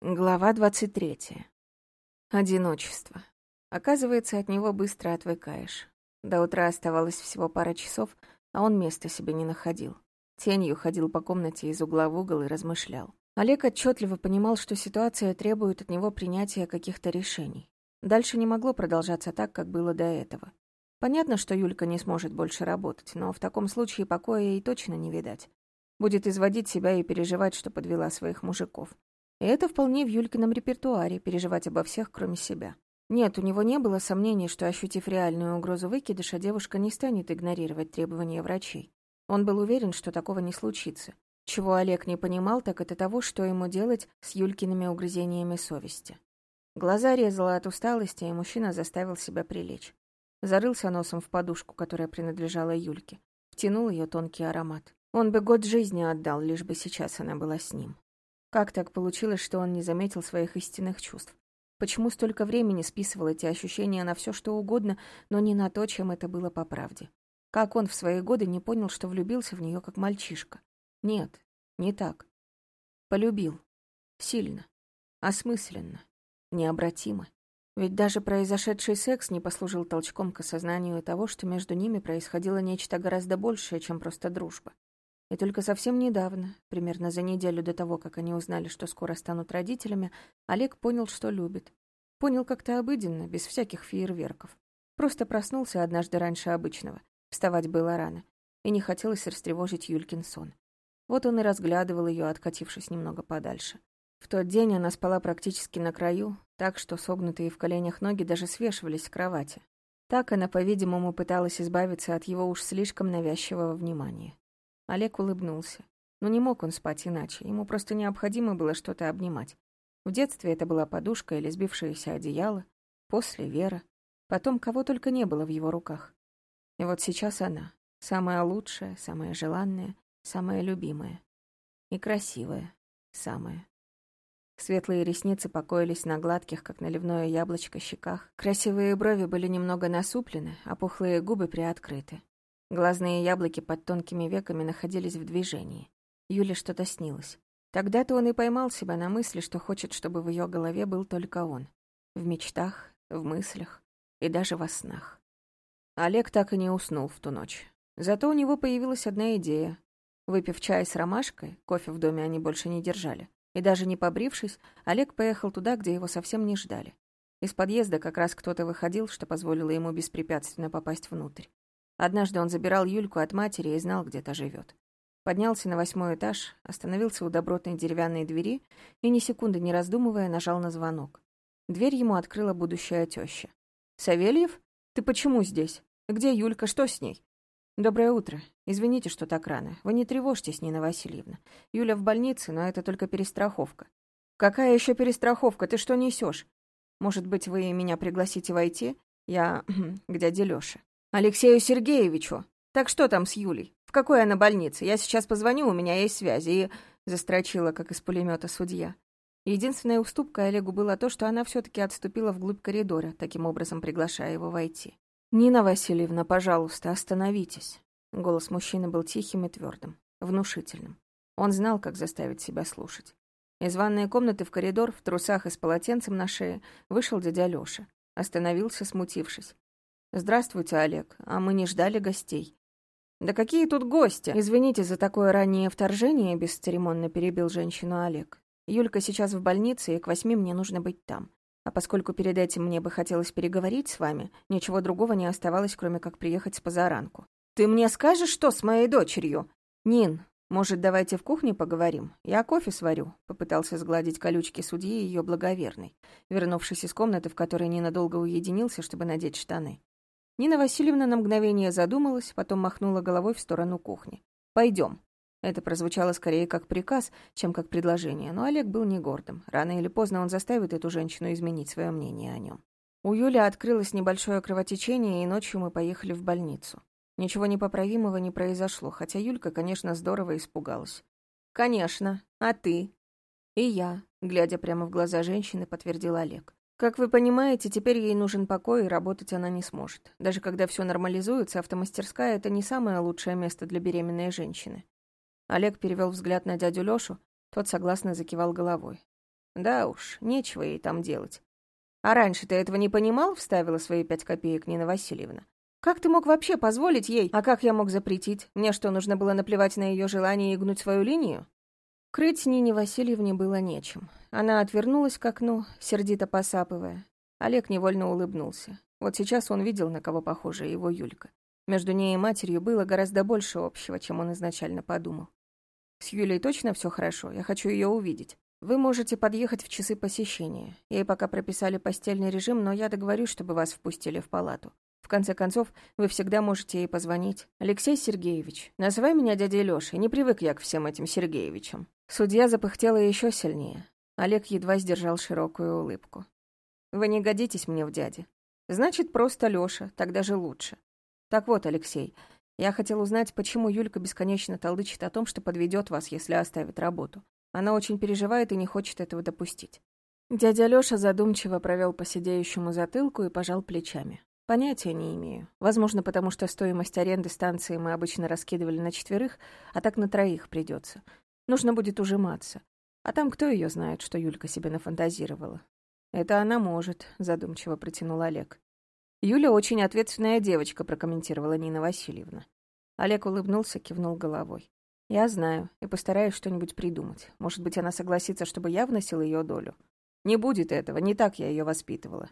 Глава 23. Одиночество. Оказывается, от него быстро отвыкаешь. До утра оставалось всего пара часов, а он места себе не находил. Тенью ходил по комнате из угла в угол и размышлял. Олег отчетливо понимал, что ситуация требует от него принятия каких-то решений. Дальше не могло продолжаться так, как было до этого. Понятно, что Юлька не сможет больше работать, но в таком случае покоя ей точно не видать. Будет изводить себя и переживать, что подвела своих мужиков. И это вполне в Юлькином репертуаре, переживать обо всех, кроме себя. Нет, у него не было сомнений, что, ощутив реальную угрозу выкидыша, девушка не станет игнорировать требования врачей. Он был уверен, что такого не случится. Чего Олег не понимал, так это того, что ему делать с Юлькиными угрызениями совести. Глаза резало от усталости, и мужчина заставил себя прилечь. Зарылся носом в подушку, которая принадлежала Юльке. Втянул ее тонкий аромат. Он бы год жизни отдал, лишь бы сейчас она была с ним. Как так получилось, что он не заметил своих истинных чувств? Почему столько времени списывал эти ощущения на все, что угодно, но не на то, чем это было по правде? Как он в свои годы не понял, что влюбился в нее как мальчишка? Нет, не так. Полюбил. Сильно. Осмысленно. Необратимо. Ведь даже произошедший секс не послужил толчком к осознанию того, что между ними происходило нечто гораздо большее, чем просто дружба. И только совсем недавно, примерно за неделю до того, как они узнали, что скоро станут родителями, Олег понял, что любит. Понял как-то обыденно, без всяких фейерверков. Просто проснулся однажды раньше обычного. Вставать было рано. И не хотелось растревожить Юлькин сон. Вот он и разглядывал ее, откатившись немного подальше. В тот день она спала практически на краю, так что согнутые в коленях ноги даже свешивались с кровати. Так она, по-видимому, пыталась избавиться от его уж слишком навязчивого внимания. Олег улыбнулся. Но не мог он спать иначе, ему просто необходимо было что-то обнимать. В детстве это была подушка или сбившееся одеяло, после Вера, потом кого только не было в его руках. И вот сейчас она, самая лучшая, самая желанная, самая любимая. И красивая, самая. Светлые ресницы покоились на гладких, как наливное яблочко, щеках. Красивые брови были немного насуплены, а пухлые губы приоткрыты. Глазные яблоки под тонкими веками находились в движении. Юле что-то снилось. Тогда-то он и поймал себя на мысли, что хочет, чтобы в ее голове был только он. В мечтах, в мыслях и даже во снах. Олег так и не уснул в ту ночь. Зато у него появилась одна идея. Выпив чай с ромашкой, кофе в доме они больше не держали, и даже не побрившись, Олег поехал туда, где его совсем не ждали. Из подъезда как раз кто-то выходил, что позволило ему беспрепятственно попасть внутрь. Однажды он забирал Юльку от матери и знал, где та живет. Поднялся на восьмой этаж, остановился у добротной деревянной двери и, ни секунды не раздумывая, нажал на звонок. Дверь ему открыла будущая теща. «Савельев? Ты почему здесь? Где Юлька? Что с ней?» «Доброе утро. Извините, что так рано. Вы не тревожьтесь, Нина Васильевна. Юля в больнице, но это только перестраховка». «Какая еще перестраховка? Ты что несешь? Может быть, вы меня пригласите войти? Я к дяде Лёше». Алексею Сергеевичу. Так что там с Юлей? В какой она больнице? Я сейчас позвоню, у меня есть связи. И застрочила, как из пулемета судья. Единственная уступка Олегу была то, что она все таки отступила вглубь коридора, таким образом приглашая его войти. «Нина Васильевна, пожалуйста, остановитесь». Голос мужчины был тихим и твердым, внушительным. Он знал, как заставить себя слушать. Из ванной комнаты в коридор, в трусах и с полотенцем на шее, вышел дядя Лёша. Остановился, смутившись. «Здравствуйте, Олег. А мы не ждали гостей». «Да какие тут гости?» «Извините за такое раннее вторжение», — бесцеремонно перебил женщину Олег. «Юлька сейчас в больнице, и к восьми мне нужно быть там. А поскольку перед этим мне бы хотелось переговорить с вами, ничего другого не оставалось, кроме как приехать с позаранку». «Ты мне скажешь, что с моей дочерью?» «Нин, может, давайте в кухне поговорим? Я кофе сварю», — попытался сгладить колючки судьи ее благоверный, вернувшись из комнаты, в которой ненадолго уединился, чтобы надеть штаны. Нина Васильевна на мгновение задумалась, потом махнула головой в сторону кухни. «Пойдем». Это прозвучало скорее как приказ, чем как предложение, но Олег был не гордым. Рано или поздно он заставит эту женщину изменить свое мнение о нем. У Юли открылось небольшое кровотечение, и ночью мы поехали в больницу. Ничего непоправимого не произошло, хотя Юлька, конечно, здорово испугалась. «Конечно. А ты?» «И я», — глядя прямо в глаза женщины, подтвердил Олег. Как вы понимаете, теперь ей нужен покой, и работать она не сможет. Даже когда все нормализуется, автомастерская — это не самое лучшее место для беременной женщины. Олег перевел взгляд на дядю Лёшу, тот согласно закивал головой. Да уж, нечего ей там делать. А раньше ты этого не понимал? Вставила свои пять копеек Нина Васильевна. Как ты мог вообще позволить ей? А как я мог запретить? Мне что, нужно было наплевать на ее желание и гнуть свою линию? Крыть Нине Васильевне было нечем. Она отвернулась к окну, сердито посапывая. Олег невольно улыбнулся. Вот сейчас он видел, на кого похожа его Юлька. Между ней и матерью было гораздо больше общего, чем он изначально подумал. «С Юлей точно все хорошо? Я хочу ее увидеть. Вы можете подъехать в часы посещения. Ей пока прописали постельный режим, но я договорюсь, чтобы вас впустили в палату. В конце концов, вы всегда можете ей позвонить. Алексей Сергеевич, называй меня дядей Лёшей, не привык я к всем этим Сергеевичам». Судья запыхтела еще сильнее. Олег едва сдержал широкую улыбку. «Вы не годитесь мне в дяде. Значит, просто Лёша, тогда же лучше. Так вот, Алексей, я хотел узнать, почему Юлька бесконечно толдычит о том, что подведет вас, если оставит работу. Она очень переживает и не хочет этого допустить. Дядя Лёша задумчиво провел по сидеющему затылку и пожал плечами. Понятия не имею. Возможно, потому что стоимость аренды станции мы обычно раскидывали на четверых, а так на троих придется. Нужно будет ужиматься. А там кто ее знает, что Юлька себе нафантазировала? Это она может, задумчиво протянул Олег. «Юля очень ответственная девочка», — прокомментировала Нина Васильевна. Олег улыбнулся, кивнул головой. «Я знаю, и постараюсь что-нибудь придумать. Может быть, она согласится, чтобы я вносил ее долю. Не будет этого, не так я ее воспитывала».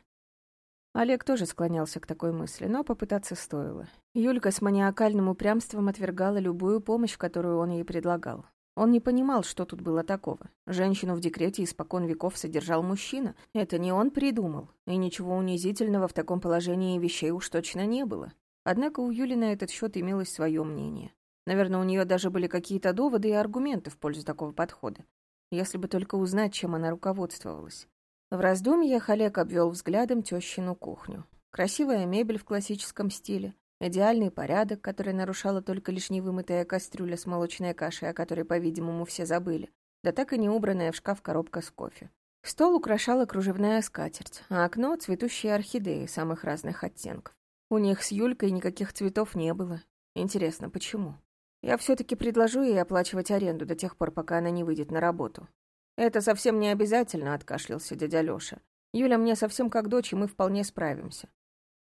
Олег тоже склонялся к такой мысли, но попытаться стоило. Юлька с маниакальным упрямством отвергала любую помощь, которую он ей предлагал. Он не понимал, что тут было такого. Женщину в декрете испокон веков содержал мужчина. Это не он придумал. И ничего унизительного в таком положении вещей уж точно не было. Однако у Юли на этот счет имелось свое мнение. Наверное, у нее даже были какие-то доводы и аргументы в пользу такого подхода. Если бы только узнать, чем она руководствовалась. В раздумьях Олег обвел взглядом тещину кухню. Красивая мебель в классическом стиле, Идеальный порядок, который нарушала только лишь невымытая кастрюля с молочной кашей, о которой, по-видимому, все забыли, да так и не убранная в шкаф коробка с кофе. Стол украшала кружевная скатерть, а окно — цветущие орхидеи самых разных оттенков. У них с Юлькой никаких цветов не было. Интересно, почему? Я все таки предложу ей оплачивать аренду до тех пор, пока она не выйдет на работу. Это совсем не обязательно, — откашлялся дядя Лёша. Юля мне совсем как дочь, и мы вполне справимся.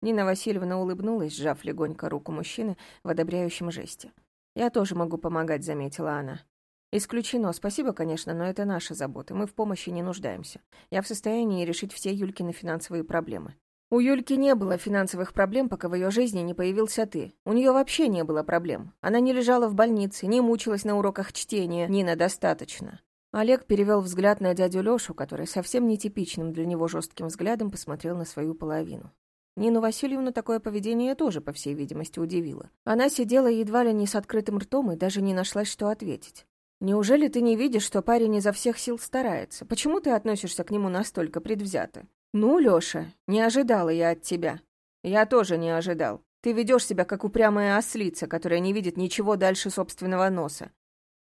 Нина Васильевна улыбнулась, сжав легонько руку мужчины в одобряющем жесте. «Я тоже могу помогать», — заметила она. «Исключено. Спасибо, конечно, но это наша забота. Мы в помощи не нуждаемся. Я в состоянии решить все Юлькины финансовые проблемы». «У Юльки не было финансовых проблем, пока в ее жизни не появился ты. У нее вообще не было проблем. Она не лежала в больнице, не мучилась на уроках чтения. Нина, достаточно». Олег перевел взгляд на дядю Лешу, который совсем нетипичным для него жестким взглядом посмотрел на свою половину. Нину Васильевну такое поведение тоже, по всей видимости, удивило. Она сидела едва ли не с открытым ртом и даже не нашлась, что ответить. «Неужели ты не видишь, что парень изо всех сил старается? Почему ты относишься к нему настолько предвзято?» «Ну, Лёша, не ожидала я от тебя». «Я тоже не ожидал. Ты ведешь себя, как упрямая ослица, которая не видит ничего дальше собственного носа».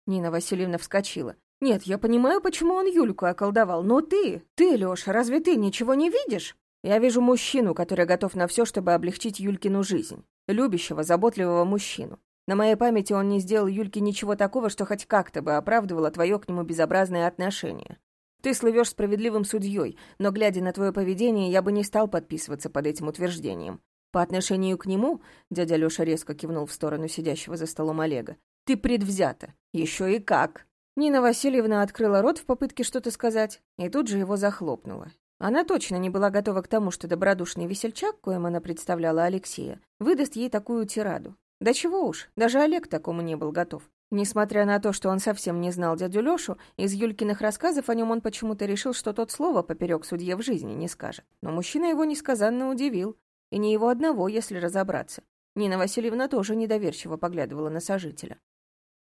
Нина Васильевна вскочила. «Нет, я понимаю, почему он Юльку околдовал, но ты, ты, Лёша, разве ты ничего не видишь?» Я вижу мужчину, который готов на все, чтобы облегчить Юлькину жизнь. Любящего, заботливого мужчину. На моей памяти он не сделал Юльке ничего такого, что хоть как-то бы оправдывало твое к нему безобразное отношение. Ты слывешь справедливым судьей, но, глядя на твое поведение, я бы не стал подписываться под этим утверждением. По отношению к нему, дядя Леша резко кивнул в сторону сидящего за столом Олега, ты предвзята. Еще и как. Нина Васильевна открыла рот в попытке что-то сказать, и тут же его захлопнула. Она точно не была готова к тому, что добродушный весельчак, коим она представляла Алексея, выдаст ей такую тираду. Да чего уж, даже Олег такому не был готов. Несмотря на то, что он совсем не знал дядю Лёшу, из Юлькиных рассказов о нем он почему-то решил, что тот слово поперек судье в жизни не скажет. Но мужчина его несказанно удивил. И не его одного, если разобраться. Нина Васильевна тоже недоверчиво поглядывала на сожителя.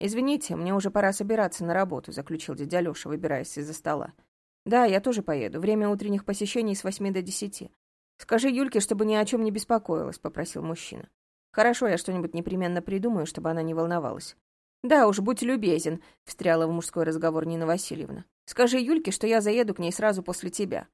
«Извините, мне уже пора собираться на работу», — заключил дядя Лёша, выбираясь из-за стола. «Да, я тоже поеду. Время утренних посещений с восьми до десяти. Скажи Юльке, чтобы ни о чем не беспокоилась», — попросил мужчина. «Хорошо, я что-нибудь непременно придумаю, чтобы она не волновалась». «Да уж, будь любезен», — встряла в мужской разговор Нина Васильевна. «Скажи Юльке, что я заеду к ней сразу после тебя».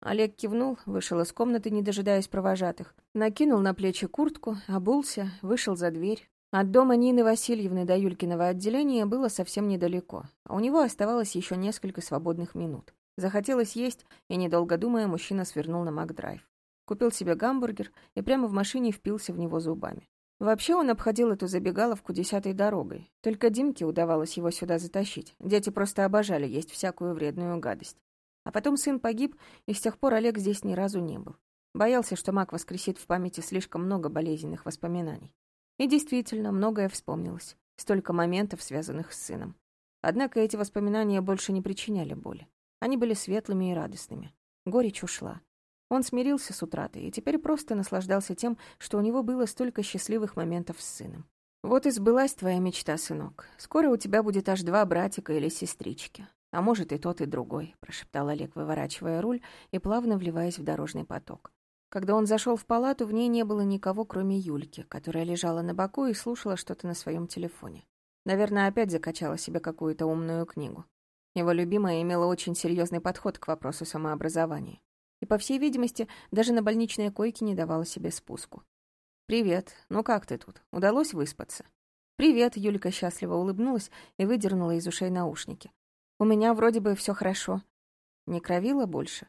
Олег кивнул, вышел из комнаты, не дожидаясь провожатых, накинул на плечи куртку, обулся, вышел за дверь. От дома Нины Васильевны до Юлькиного отделения было совсем недалеко, а у него оставалось еще несколько свободных минут. Захотелось есть, и, недолго думая, мужчина свернул на Макдрайв. Купил себе гамбургер и прямо в машине впился в него зубами. Вообще он обходил эту забегаловку десятой дорогой. Только Димке удавалось его сюда затащить. Дети просто обожали есть всякую вредную гадость. А потом сын погиб, и с тех пор Олег здесь ни разу не был. Боялся, что маг воскресит в памяти слишком много болезненных воспоминаний. И действительно, многое вспомнилось. Столько моментов, связанных с сыном. Однако эти воспоминания больше не причиняли боли. Они были светлыми и радостными. Горечь ушла. Он смирился с утратой и теперь просто наслаждался тем, что у него было столько счастливых моментов с сыном. «Вот и сбылась твоя мечта, сынок. Скоро у тебя будет аж два братика или сестрички. А может, и тот, и другой», — прошептал Олег, выворачивая руль и плавно вливаясь в дорожный поток. Когда он зашел в палату, в ней не было никого, кроме Юльки, которая лежала на боку и слушала что-то на своем телефоне. Наверное, опять закачала себе какую-то умную книгу. Его любимая имела очень серьезный подход к вопросу самообразования и, по всей видимости, даже на больничной койке не давала себе спуску. «Привет. Ну как ты тут? Удалось выспаться?» «Привет», — Юлька счастливо улыбнулась и выдернула из ушей наушники. «У меня вроде бы все хорошо. Не кровила больше?»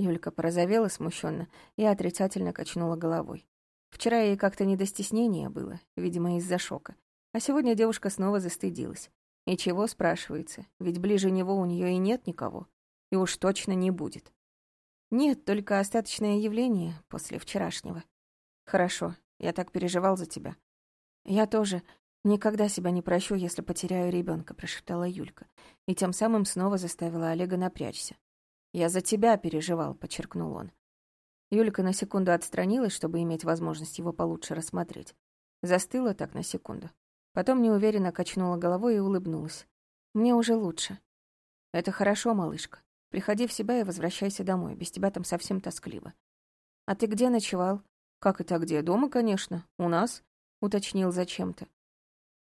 Юлька порозовела смущенно и отрицательно качнула головой. Вчера ей как-то не до стеснения было, видимо, из-за шока. А сегодня девушка снова застыдилась. И чего, спрашивается, ведь ближе него у нее и нет никого. И уж точно не будет. Нет, только остаточное явление после вчерашнего. Хорошо, я так переживал за тебя. Я тоже никогда себя не прощу, если потеряю ребенка, прошептала Юлька, и тем самым снова заставила Олега напрячься. Я за тебя переживал, подчеркнул он. Юлька на секунду отстранилась, чтобы иметь возможность его получше рассмотреть. Застыла так на секунду. Потом неуверенно качнула головой и улыбнулась. Мне уже лучше. Это хорошо, малышка. Приходи в себя и возвращайся домой. Без тебя там совсем тоскливо. А ты где ночевал? Как это где? Дома, конечно. У нас? Уточнил зачем-то.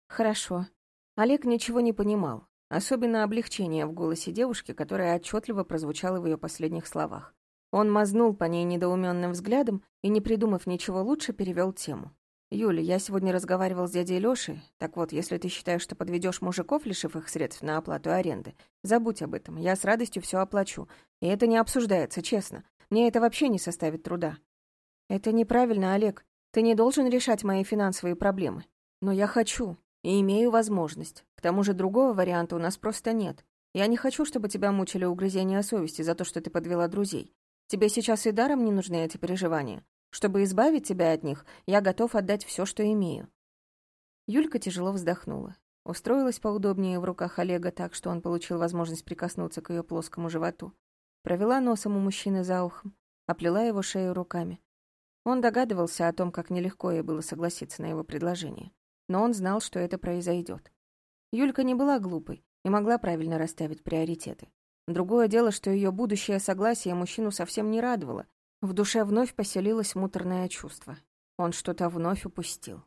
Хорошо. Олег ничего не понимал. Особенно облегчение в голосе девушки, которое отчетливо прозвучало в ее последних словах. Он мазнул по ней недоуменным взглядом и, не придумав ничего лучше, перевел тему. «Юля, я сегодня разговаривал с дядей Лёшей. Так вот, если ты считаешь, что подведешь мужиков, лишив их средств на оплату аренды, забудь об этом. Я с радостью все оплачу. И это не обсуждается, честно. Мне это вообще не составит труда». «Это неправильно, Олег. Ты не должен решать мои финансовые проблемы. Но я хочу и имею возможность. К тому же другого варианта у нас просто нет. Я не хочу, чтобы тебя мучили угрызения совести за то, что ты подвела друзей. Тебе сейчас и даром не нужны эти переживания. Чтобы избавить тебя от них, я готов отдать все, что имею». Юлька тяжело вздохнула. Устроилась поудобнее в руках Олега так, что он получил возможность прикоснуться к ее плоскому животу. Провела носом у мужчины за ухом, оплела его шею руками. Он догадывался о том, как нелегко ей было согласиться на его предложение. Но он знал, что это произойдет. Юлька не была глупой и могла правильно расставить приоритеты. Другое дело, что ее будущее согласие мужчину совсем не радовало, в душе вновь поселилось муторное чувство. Он что-то вновь упустил.